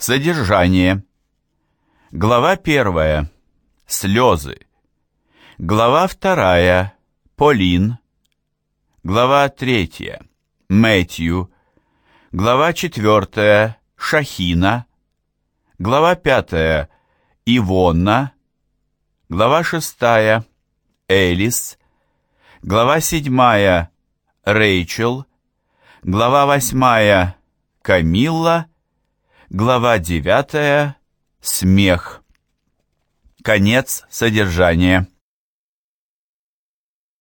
Содержание. Глава первая. Слезы. Глава вторая. Полин. Глава третья. Мэтью. Глава четвертая. Шахина. Глава пятая. Ивонна. Глава шестая. Элис. Глава седьмая. Рэйчел. Глава восьмая. Камилла. Глава 9. Смех. Конец содержания.